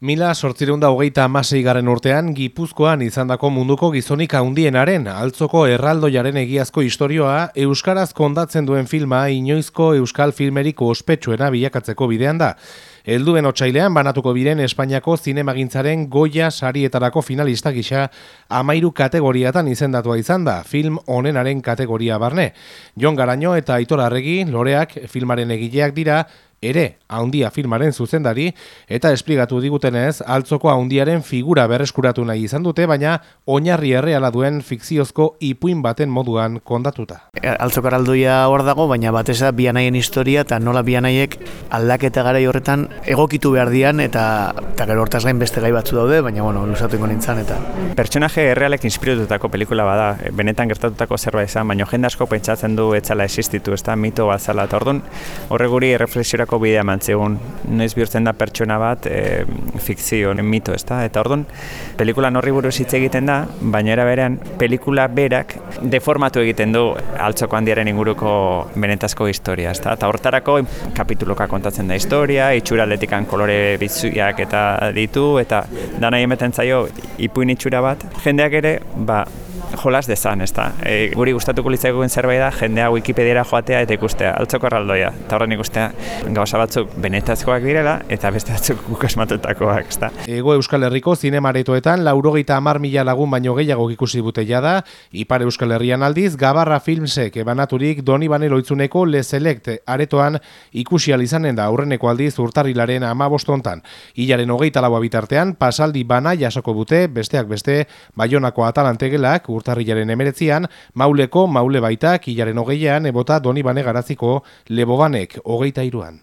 Mila sortzireunda hogeita amasei garen urtean, Gipuzkoan izandako munduko gizonik handienaren altzoko erraldoiaren egiazko historioa Euskaraz kondatzen duen filma inoizko Euskal filmeriko ospetsuena bilakatzeko bidean da. Elduen otsailean banatuko biren Espainiako zinemagintzaren goia sarietarako finalista gisa amairu kategoriatan izendatua izan da, film onenaren kategoria barne. Jon Garaño eta Aitor Arregi, loreak filmaren egileak dira, ere haundia filmaren zuzendari eta espligatu digutenez altzoko haundiaren figura berreskuratu nahi izan dute baina oinarri erreala duen fikziozko ipuin baten moduan kondatuta. E, altzoko araldoia hor dago baina batez da bianaien historia eta nola bianaiek aldaketa gara horretan egokitu behar dian eta eta gero hortaz gain beste gai batzu daude baina bueno, lusatu ingo nintzen eta. Pertsonaje errealek inspiratutako pelikula bada, benetan gertatutako zerbait izan, baina jende asko pentsatzen du etzala existitu, ez da, mito bat zala, eta orduan horre guri erreflexionako bidea mantzegun, noiz bihurtzen da pertsona bat e, fikzio, mito, ez da, eta orduan pelikula norri buruz hitz egiten da, baina era berean pelikula berak deformatu egiten du altzoko handiaren inguruko benetazko historia, ez da, eta hortarako kapituloka kontatzen da historia, itxura atletikan kolore bizuiak eta ditu, eta dana emeten zaio ipuin itxura bat, jendeak ere, ba, jolas dezan, ez da. E, guri gustatuko litzaikoen zerbait da, jendea Wikipediara joatea eta ikustea, altzoko erraldoia. Eta horren ikustea gauza batzuk benetazkoak direla, eta beste batzuk guk esmatutakoak, ez da. Ego Euskal Herriko zinemaretoetan, laurogeita amar mila lagun baino gehiago ikusi bute da, Ipar Euskal Herrian aldiz, Gabarra Filmsek ebanaturik Doni Banelo itzuneko Le Select aretoan ikusi izanen da aurreneko aldiz urtarrilaren ama bostontan. Ilaren hogeita laua bitartean, pasaldi bana jasoko bute, besteak beste, Baionako atalantegelak, urtarrilaren emeretzian, mauleko maule baitak hilaren hogeian ebota doni bane garaziko leboganek hogeita iruan.